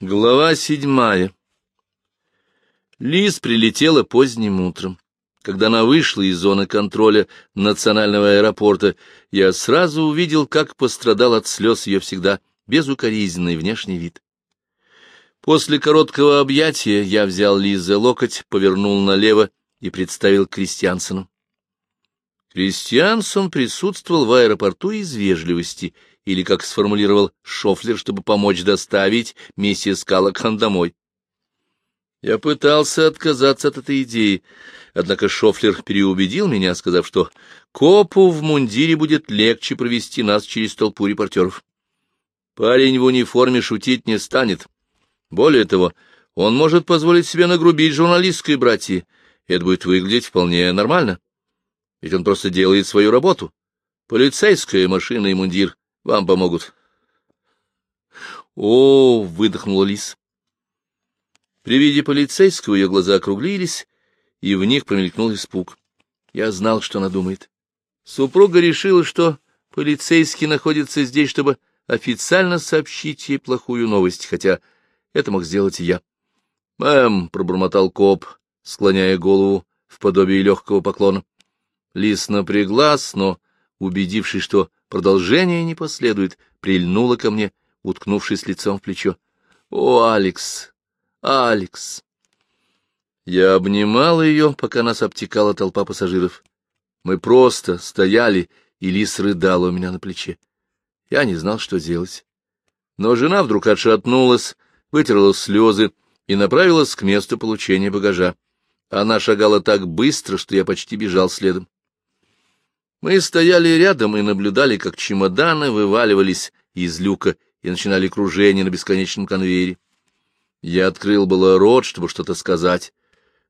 Глава седьмая Лиз прилетела поздним утром. Когда она вышла из зоны контроля национального аэропорта, я сразу увидел, как пострадал от слез ее всегда безукоризненный внешний вид. После короткого объятия я взял Лиз за локоть, повернул налево и представил Кристиансону. Кристиансон присутствовал в аэропорту из вежливости, или, как сформулировал Шофлер, чтобы помочь доставить миссис Каллахан домой. Я пытался отказаться от этой идеи, однако Шофлер переубедил меня, сказав, что копу в мундире будет легче провести нас через толпу репортеров. Парень в униформе шутить не станет. Более того, он может позволить себе нагрубить журналистской братьи, и это будет выглядеть вполне нормально. Ведь он просто делает свою работу. Полицейская машина и мундир вам помогут. О, выдохнула Лис. При виде полицейского ее глаза округлились, и в них промелькнул испуг. Я знал, что она думает. Супруга решила, что полицейский находится здесь, чтобы официально сообщить ей плохую новость, хотя это мог сделать и я. — Мэм, — пробормотал коп, склоняя голову в подобие легкого поклона. Лис напряглась, но, убедившись, что продолжение не последует, прильнула ко мне, уткнувшись лицом в плечо. — О, Алекс! Алекс! Я обнимал ее, пока нас обтекала толпа пассажиров. Мы просто стояли, и Лис рыдала у меня на плече. Я не знал, что делать. Но жена вдруг отшатнулась, вытерла слезы и направилась к месту получения багажа. Она шагала так быстро, что я почти бежал следом. Мы стояли рядом и наблюдали, как чемоданы вываливались из люка и начинали кружение на бесконечном конвейере. Я открыл было рот, чтобы что-то сказать,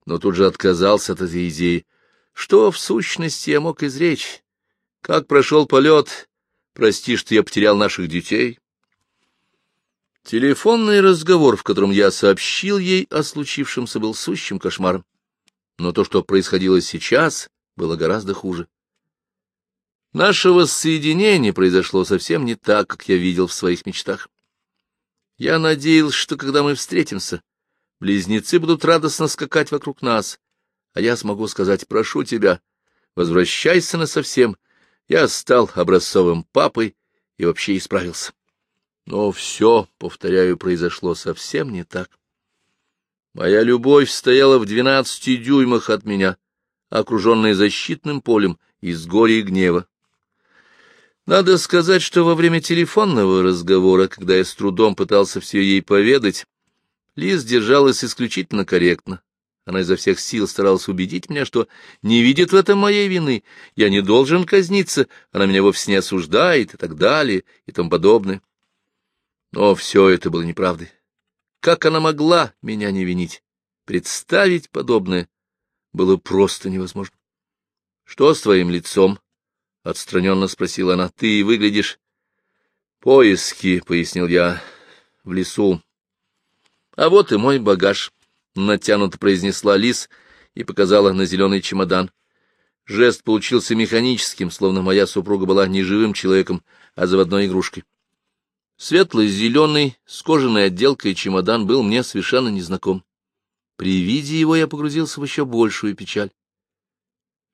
но тут же отказался от этой идеи. Что, в сущности, я мог изречь? Как прошел полет? Прости, что я потерял наших детей. Телефонный разговор, в котором я сообщил ей о случившемся, был сущим кошмаром. Но то, что происходило сейчас, было гораздо хуже. Наше воссоединение произошло совсем не так, как я видел в своих мечтах. Я надеялся, что когда мы встретимся, близнецы будут радостно скакать вокруг нас, а я смогу сказать «прошу тебя, возвращайся насовсем». Я стал образцовым папой и вообще исправился. Но все, повторяю, произошло совсем не так. Моя любовь стояла в двенадцати дюймах от меня, окруженная защитным полем из горя и гнева. Надо сказать, что во время телефонного разговора, когда я с трудом пытался все ей поведать, Лиз держалась исключительно корректно. Она изо всех сил старалась убедить меня, что не видит в этом моей вины, я не должен казниться, она меня вовсе не осуждает и так далее и тому подобное. Но все это было неправдой. Как она могла меня не винить? Представить подобное было просто невозможно. — Что с твоим лицом? — отстраненно спросила она. — Ты выглядишь... — Поиски, — пояснил я, — в лесу. — А вот и мой багаж, — натянуто произнесла Лис и показала на зеленый чемодан. Жест получился механическим, словно моя супруга была не живым человеком, а заводной игрушкой. Светло-зеленый, с кожаной отделкой чемодан был мне совершенно незнаком. При виде его я погрузился в еще большую печаль.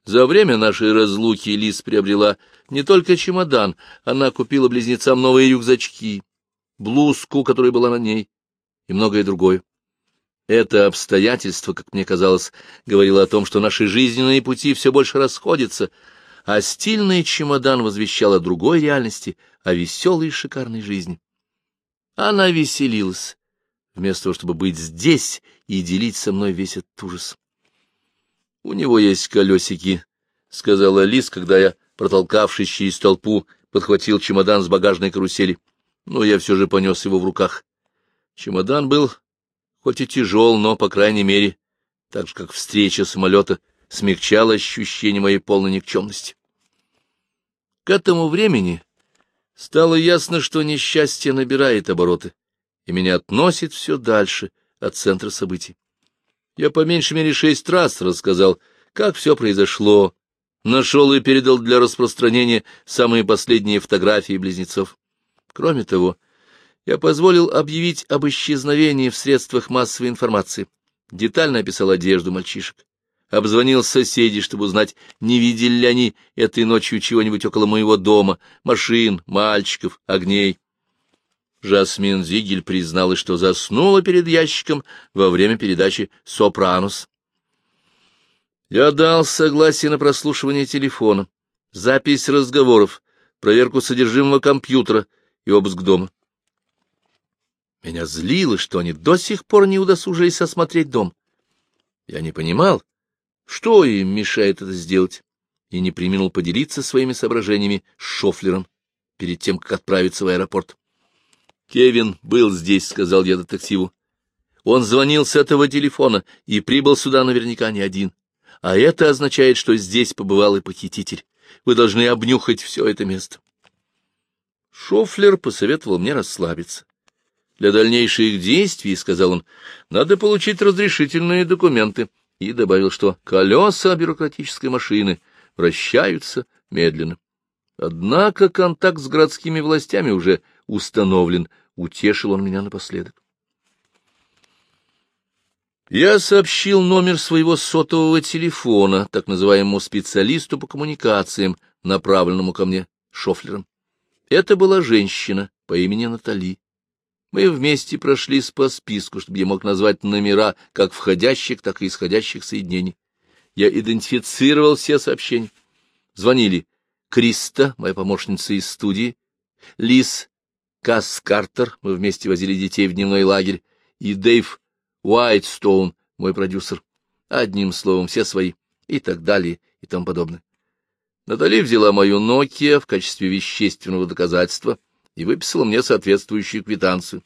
За время нашей разлуки Лис приобрела не только чемодан, она купила близнецам новые рюкзачки, блузку, которая была на ней, и многое другое. Это обстоятельство, как мне казалось, говорило о том, что наши жизненные пути все больше расходятся, а стильный чемодан возвещал о другой реальности, о веселой и шикарной жизни. Она веселилась, вместо того, чтобы быть здесь и делить со мной весь этот ужас. — У него есть колесики, — сказала Лис, когда я, протолкавшись через толпу, подхватил чемодан с багажной карусели. Но я все же понес его в руках. Чемодан был хоть и тяжел, но, по крайней мере, так же, как встреча самолета, смягчал ощущение моей полной никчемности. К этому времени стало ясно, что несчастье набирает обороты, и меня относит все дальше от центра событий. Я по меньшей мере шесть раз рассказал, как все произошло, нашел и передал для распространения самые последние фотографии близнецов. Кроме того, Я позволил объявить об исчезновении в средствах массовой информации. Детально описал одежду мальчишек. Обзвонил соседей, чтобы узнать, не видели ли они этой ночью чего-нибудь около моего дома, машин, мальчиков, огней. Жасмин Зигель призналась, что заснула перед ящиком во время передачи «Сопранус». Я дал согласие на прослушивание телефона, запись разговоров, проверку содержимого компьютера и обыск дома. Меня злило, что они до сих пор не удосужились осмотреть дом. Я не понимал, что им мешает это сделать, и не применил поделиться своими соображениями с Шофлером перед тем, как отправиться в аэропорт. «Кевин был здесь», — сказал я детективу. «Он звонил с этого телефона и прибыл сюда наверняка не один. А это означает, что здесь побывал и похититель. Вы должны обнюхать все это место». Шофлер посоветовал мне расслабиться. Для дальнейших действий, — сказал он, — надо получить разрешительные документы, и добавил, что колеса бюрократической машины вращаются медленно. Однако контакт с городскими властями уже установлен, утешил он меня напоследок. Я сообщил номер своего сотового телефона, так называемому специалисту по коммуникациям, направленному ко мне Шофлером. Это была женщина по имени Натали. Мы вместе прошлись по списку, чтобы я мог назвать номера как входящих, так и исходящих соединений. Я идентифицировал все сообщения. Звонили Криста, моя помощница из студии, Лиз Касс Картер, мы вместе возили детей в дневной лагерь, и Дэйв Уайтстоун, мой продюсер. Одним словом, все свои, и так далее, и тому подобное. Натали взяла мою Nokia в качестве вещественного доказательства — и выписала мне соответствующую квитанцию.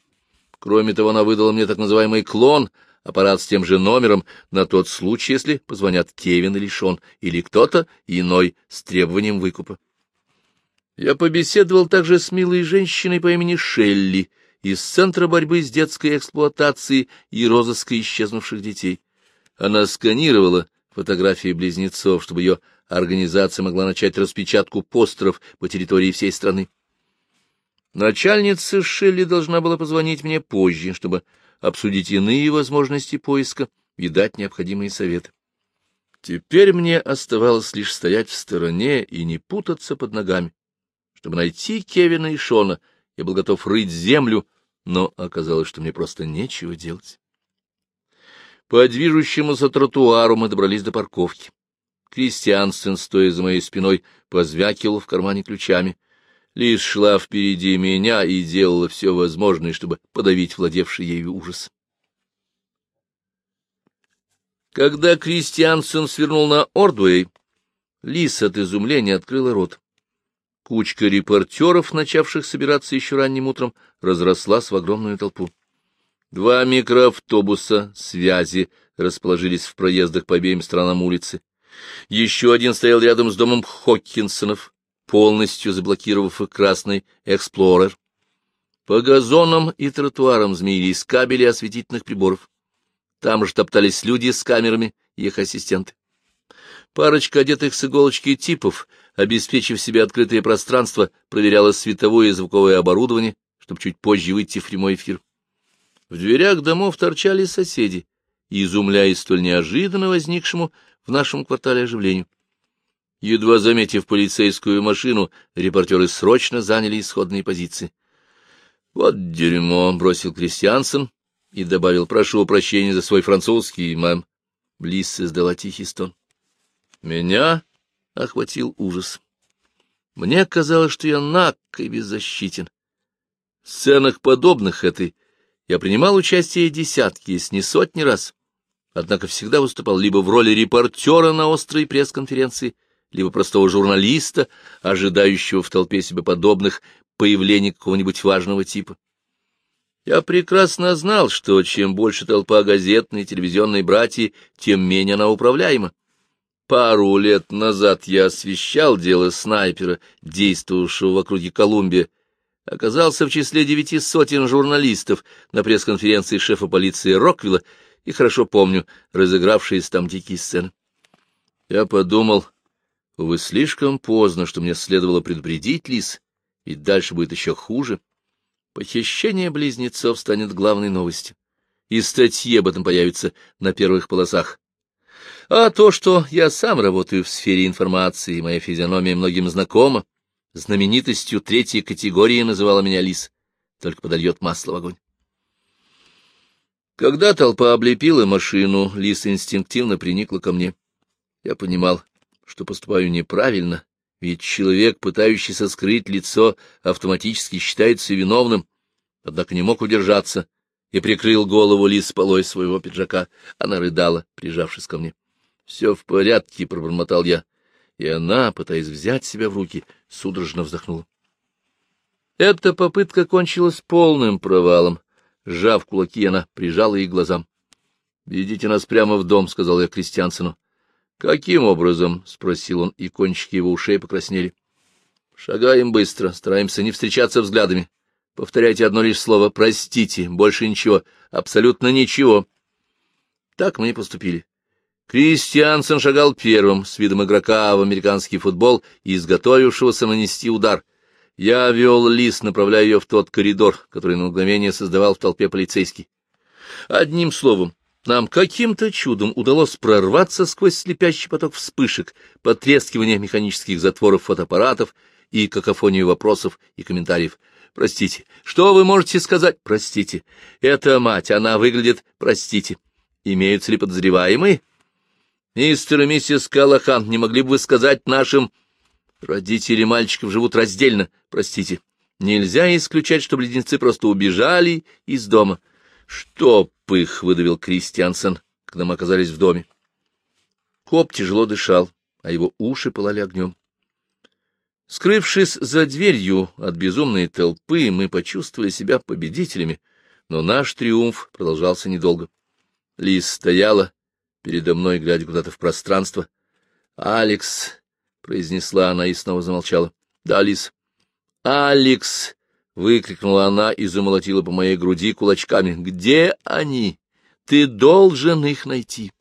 Кроме того, она выдала мне так называемый клон, аппарат с тем же номером, на тот случай, если позвонят Кевин или Шон, или кто-то иной с требованием выкупа. Я побеседовал также с милой женщиной по имени Шелли из Центра борьбы с детской эксплуатацией и розыска исчезнувших детей. Она сканировала фотографии близнецов, чтобы ее организация могла начать распечатку постеров по территории всей страны. Начальница Шелли должна была позвонить мне позже, чтобы обсудить иные возможности поиска и дать необходимые советы. Теперь мне оставалось лишь стоять в стороне и не путаться под ногами. Чтобы найти Кевина и Шона, я был готов рыть землю, но оказалось, что мне просто нечего делать. По движущемуся тротуару мы добрались до парковки. Кристиансен, стоя за моей спиной, позвякивал в кармане ключами — Лиз шла впереди меня и делала все возможное, чтобы подавить владевший ею ужас. Когда Кристиансен свернул на Ордуэй, Лиз от изумления открыла рот. Кучка репортеров, начавших собираться еще ранним утром, разрослась в огромную толпу. Два микроавтобуса связи расположились в проездах по обеим сторонам улицы. Еще один стоял рядом с домом Хоккинсонов полностью заблокировав их красный «Эксплорер». По газонам и тротуарам змеились кабели осветительных приборов. Там же топтались люди с камерами и их ассистенты. Парочка одетых с иголочки типов, обеспечив себе открытое пространство, проверяла световое и звуковое оборудование, чтобы чуть позже выйти в прямой эфир. В дверях домов торчали соседи, изумляясь столь неожиданно возникшему в нашем квартале оживлению. Едва заметив полицейскую машину, репортеры срочно заняли исходные позиции. — Вот дерьмо! — бросил Кристиансен и добавил, — прошу прощения за свой французский, мэм. Близ издала тихий стон. Меня охватил ужас. Мне казалось, что я наг и беззащитен. В сценах, подобных этой, я принимал участие десятки, если не сотни раз, однако всегда выступал либо в роли репортера на острой пресс-конференции, либо простого журналиста, ожидающего в толпе себе подобных появлений какого-нибудь важного типа. Я прекрасно знал, что чем больше толпа газетной и телевизионной братьи, тем менее она управляема. Пару лет назад я освещал дело снайпера, действовавшего в округе Колумбия, оказался в числе девяти сотен журналистов на пресс-конференции шефа полиции Роквилла и хорошо помню разыгравшиеся там дикие сцены. Я подумал, Увы, слишком поздно, что мне следовало предупредить Лис, и дальше будет еще хуже. Похищение близнецов станет главной новостью, и статьи об этом появятся на первых полосах. А то, что я сам работаю в сфере информации, моя физиономия многим знакома, знаменитостью третьей категории называла меня Лис, только подольет масло в огонь. Когда толпа облепила машину, Лис инстинктивно приникла ко мне. Я понимал, что поступаю неправильно, ведь человек, пытающийся скрыть лицо, автоматически считается виновным, однако не мог удержаться и прикрыл голову Лис полой своего пиджака. Она рыдала, прижавшись ко мне. — Все в порядке, — пробормотал я, и она, пытаясь взять себя в руки, судорожно вздохнула. Эта попытка кончилась полным провалом. Сжав кулаки, она прижала их глазам. — Ведите нас прямо в дом, — сказал я Кристиансену. — Каким образом? — спросил он, и кончики его ушей покраснели. — Шагаем быстро, стараемся не встречаться взглядами. Повторяйте одно лишь слово «простите», больше ничего, абсолютно ничего. Так мы и поступили. Кристиансен шагал первым, с видом игрока в американский футбол, изготовившегося нанести удар. Я вел лист, направляя ее в тот коридор, который на мгновение создавал в толпе полицейский. Одним словом, нам каким-то чудом удалось прорваться сквозь слепящий поток вспышек, потрескивание механических затворов фотоаппаратов и какофонию вопросов и комментариев. Простите, что вы можете сказать? Простите. Это мать, она выглядит... Простите. Имеются ли подозреваемые? Мистер и миссис Калахан, не могли бы вы сказать нашим... Родители мальчиков живут раздельно, простите. Нельзя исключать, что близнецы просто убежали из дома. Что пых, — выдавил Кристиансен, когда мы оказались в доме. Коп тяжело дышал, а его уши пылали огнем. Скрывшись за дверью от безумной толпы, мы почувствовали себя победителями, но наш триумф продолжался недолго. Лиз стояла, передо мной, глядя куда-то в пространство. «Алекс!» — произнесла она и снова замолчала. «Да, Лис». «Алекс!» — выкрикнула она и замолотила по моей груди кулачками. «Где они? Ты должен их найти!»